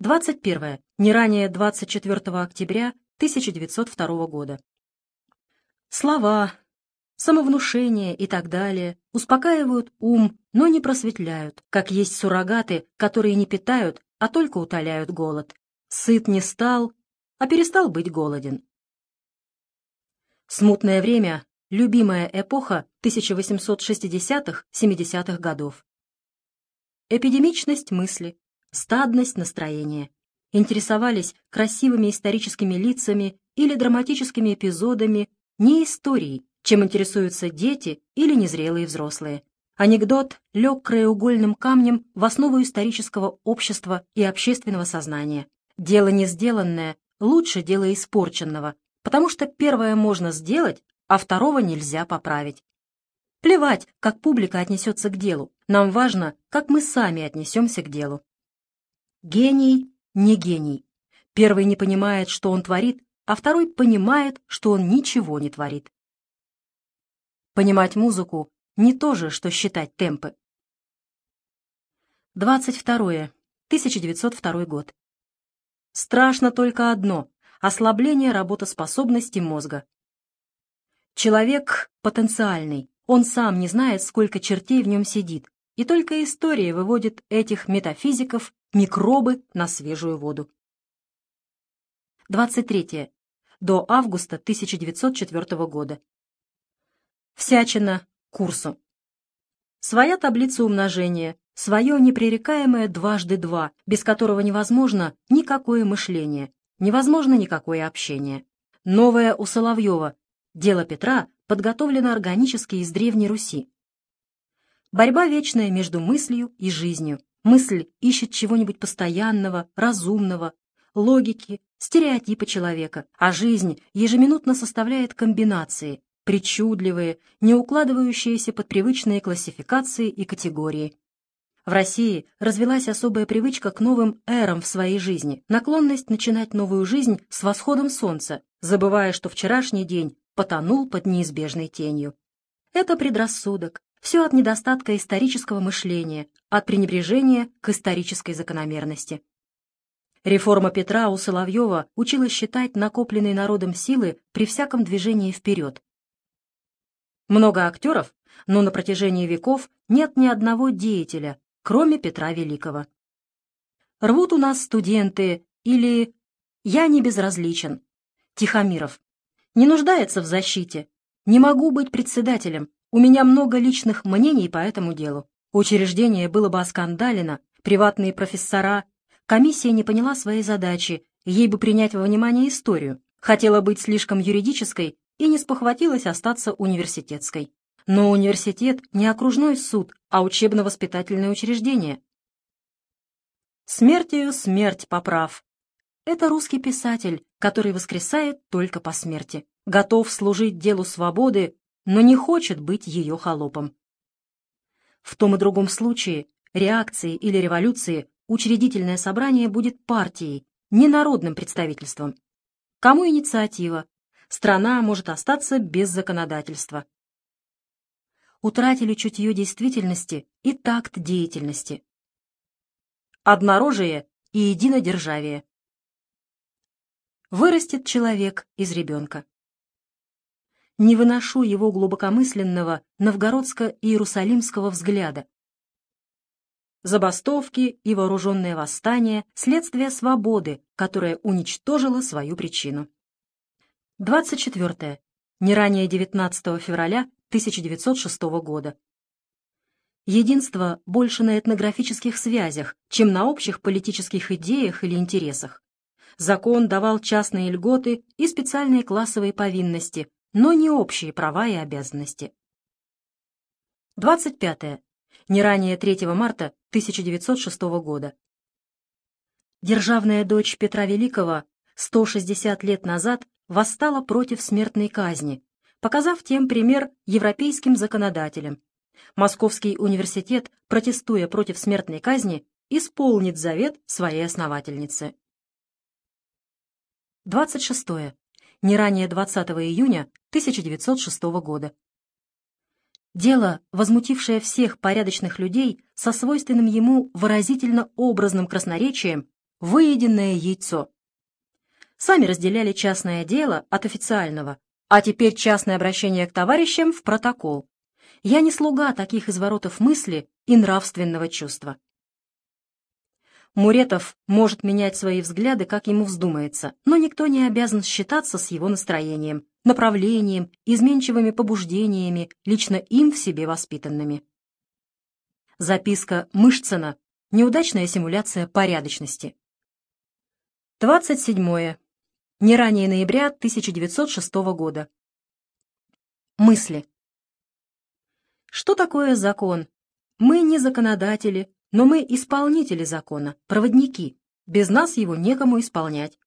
21. Не ранее 24 октября 1902 года. Слова, самовнушение и так далее успокаивают ум, но не просветляют, как есть суррогаты, которые не питают, а только утоляют голод. Сыт не стал, а перестал быть голоден. Смутное время — любимая эпоха 1860-70-х годов. Эпидемичность мысли, стадность настроения. Интересовались красивыми историческими лицами или драматическими эпизодами, не историей, чем интересуются дети или незрелые взрослые. Анекдот лег краеугольным камнем в основу исторического общества и общественного сознания. Дело не сделанное лучше дела испорченного, потому что первое можно сделать, а второго нельзя поправить. Плевать, как публика отнесется к делу, нам важно, как мы сами отнесемся к делу. Гений не гений. Первый не понимает, что он творит, а второй понимает, что он ничего не творит. Понимать музыку не то же, что считать темпы. 22. 1902 год. Страшно только одно — ослабление работоспособности мозга. Человек потенциальный, он сам не знает, сколько чертей в нем сидит, и только история выводит этих метафизиков, микробы на свежую воду. 23. До августа 1904 года. Всячина курсу. Своя таблица умножения, свое непререкаемое дважды два, без которого невозможно никакое мышление, невозможно никакое общение. Новое у Соловьева. Дело Петра подготовлено органически из Древней Руси. Борьба вечная между мыслью и жизнью. Мысль ищет чего-нибудь постоянного, разумного, логики, стереотипа человека, а жизнь ежеминутно составляет комбинации, причудливые, не укладывающиеся под привычные классификации и категории. В России развелась особая привычка к новым эрам в своей жизни, наклонность начинать новую жизнь с восходом солнца, забывая, что вчерашний день потонул под неизбежной тенью. Это предрассудок, все от недостатка исторического мышления, от пренебрежения к исторической закономерности. Реформа Петра у Соловьева учила считать накопленные народом силы при всяком движении вперед. Много актеров, но на протяжении веков нет ни одного деятеля, кроме Петра Великого. Рвут у нас студенты или «Я не безразличен». Тихомиров. Не нуждается в защите. Не могу быть председателем. У меня много личных мнений по этому делу. Учреждение было бы оскандалено, приватные профессора. Комиссия не поняла своей задачи, ей бы принять во внимание историю. Хотела быть слишком юридической и не спохватилась остаться университетской. Но университет не окружной суд, а учебно-воспитательное учреждение. Смертью смерть поправ. Это русский писатель, который воскресает только по смерти, готов служить делу свободы, но не хочет быть ее холопом. В том и другом случае, реакции или революции, учредительное собрание будет партией, не народным представительством. Кому инициатива? Страна может остаться без законодательства утратили чутье действительности и такт деятельности. Однорожие и единодержавие. Вырастет человек из Не выношу его глубокомысленного новгородско-иерусалимского взгляда. Забастовки и вооруженное восстание – следствие свободы, которая уничтожила свою причину. 24. Не ранее 19 февраля 1906 года. Единство больше на этнографических связях, чем на общих политических идеях или интересах. Закон давал частные льготы и специальные классовые повинности, но не общие права и обязанности. 25. Не ранее 3 марта 1906 года. Державная дочь Петра Великого 160 лет назад восстала против смертной казни, показав тем пример европейским законодателям. Московский университет, протестуя против смертной казни, исполнит завет своей основательницы. 26. Не ранее 20 июня 1906 года. Дело, возмутившее всех порядочных людей со свойственным ему выразительно образным красноречием, выеденное яйцо. Сами разделяли частное дело от официального, а теперь частное обращение к товарищам в протокол. Я не слуга таких изворотов мысли и нравственного чувства. Муретов может менять свои взгляды, как ему вздумается, но никто не обязан считаться с его настроением, направлением, изменчивыми побуждениями, лично им в себе воспитанными. Записка Мышцина. Неудачная симуляция порядочности. 27. Не ранее ноября 1906 года. Мысли. Что такое закон? Мы не законодатели, но мы исполнители закона, проводники. Без нас его некому исполнять.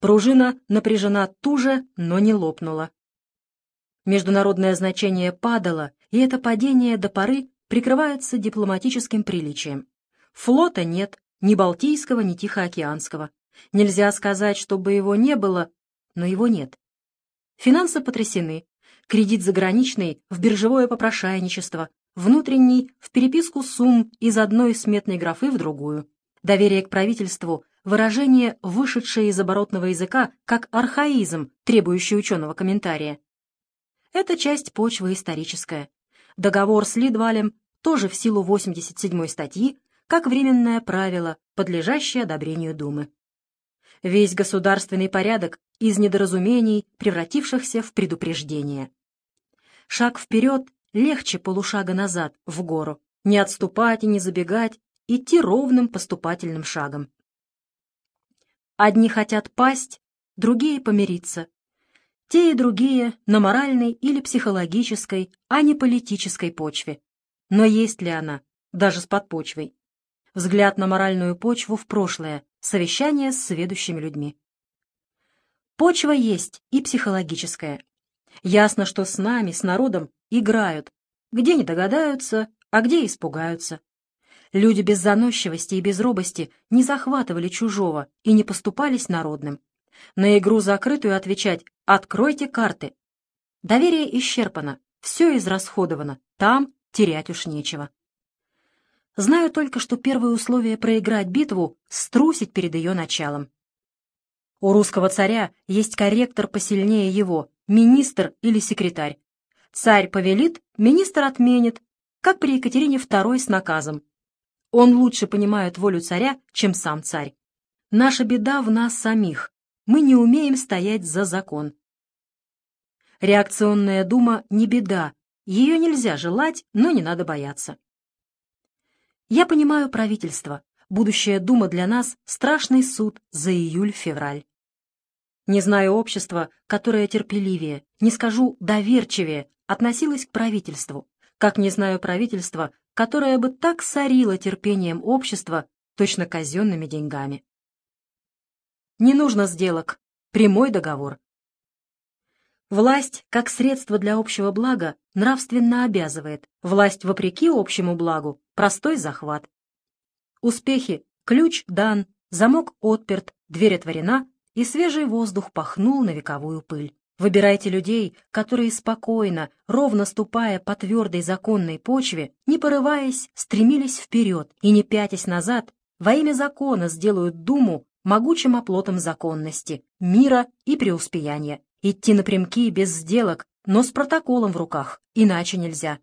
Пружина напряжена туже, но не лопнула. Международное значение падало, и это падение до поры прикрывается дипломатическим приличием. Флота нет, ни Балтийского, ни Тихоокеанского. Нельзя сказать, чтобы его не было, но его нет. Финансы потрясены. Кредит заграничный в биржевое попрошайничество, внутренний в переписку сумм из одной сметной графы в другую. Доверие к правительству – выражение, вышедшее из оборотного языка, как архаизм, требующий ученого комментария. Это часть почвы историческая. Договор с Лидвалем тоже в силу 87 статьи, как временное правило, подлежащее одобрению Думы. Весь государственный порядок из недоразумений, превратившихся в предупреждение. Шаг вперед легче полушага назад, в гору. Не отступать и не забегать, идти ровным поступательным шагом. Одни хотят пасть, другие помириться. Те и другие на моральной или психологической, а не политической почве. Но есть ли она, даже с подпочвой? Взгляд на моральную почву в прошлое, совещание с сведущими людьми. Почва есть и психологическая. Ясно, что с нами, с народом, играют, где не догадаются, а где испугаются. Люди без заносчивости и без робости не захватывали чужого и не поступались народным. На игру закрытую отвечать «откройте карты». Доверие исчерпано, все израсходовано, там терять уж нечего. Знаю только, что первое условие проиграть битву — струсить перед ее началом. У русского царя есть корректор посильнее его, министр или секретарь. Царь повелит, министр отменит, как при Екатерине II с наказом. Он лучше понимает волю царя, чем сам царь. Наша беда в нас самих. Мы не умеем стоять за закон. Реакционная дума не беда, ее нельзя желать, но не надо бояться. Я понимаю правительство. Будущая дума для нас — страшный суд за июль-февраль. Не знаю общества, которое терпеливее, не скажу доверчивее, относилось к правительству, как не знаю правительства, которое бы так сорило терпением общества, точно казенными деньгами. Не нужно сделок, прямой договор. Власть, как средство для общего блага, нравственно обязывает. Власть вопреки общему благу – простой захват. Успехи – ключ дан, замок отперт, дверь отворена, и свежий воздух пахнул на вековую пыль. Выбирайте людей, которые спокойно, ровно ступая по твердой законной почве, не порываясь, стремились вперед и не пятясь назад, во имя закона сделают Думу могучим оплотом законности, мира и преуспеяния. Идти напрямки без сделок, но с протоколом в руках, иначе нельзя.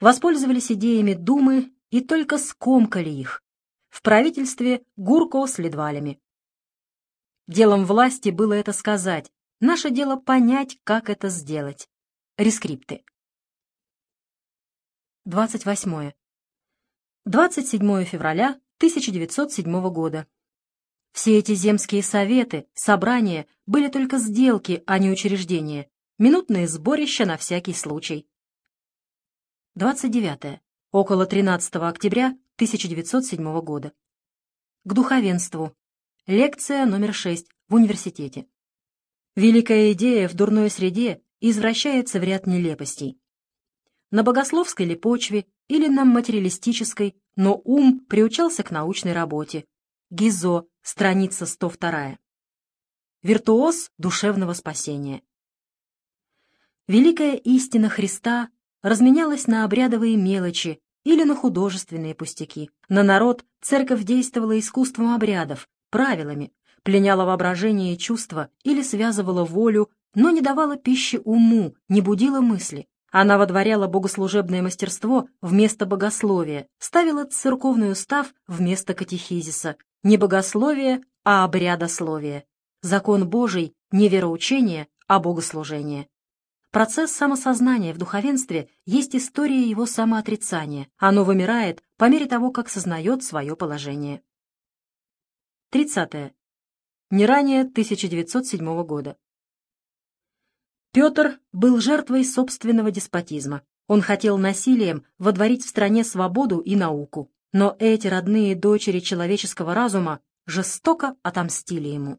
Воспользовались идеями Думы и только скомкали их. В правительстве Гурко с Ледвалями. Делом власти было это сказать. Наше дело понять, как это сделать. Рескрипты. 28. 27 февраля 1907 года. Все эти земские советы, собрания были только сделки, а не учреждения, минутные сборища на всякий случай. 29. Около 13 октября 1907 года. К духовенству. Лекция номер 6 в университете. Великая идея в дурной среде извращается в ряд нелепостей. На богословской ли почве или на материалистической, но ум приучался к научной работе. Гизо, страница 102. Виртуоз душевного спасения. Великая истина Христа разменялась на обрядовые мелочи или на художественные пустяки. На народ церковь действовала искусством обрядов, правилами, пленяла воображение и чувства или связывала волю, но не давала пищи уму, не будила мысли. Она водворяла богослужебное мастерство вместо богословия, ставила церковный устав вместо катехизиса. Не богословие, а обрядословие. Закон Божий не вероучение, а богослужение. Процесс самосознания в духовенстве есть история его самоотрицания. Оно вымирает по мере того, как сознает свое положение. 30. Не ранее 1907 года. Петр был жертвой собственного деспотизма. Он хотел насилием водворить в стране свободу и науку. Но эти родные дочери человеческого разума жестоко отомстили ему.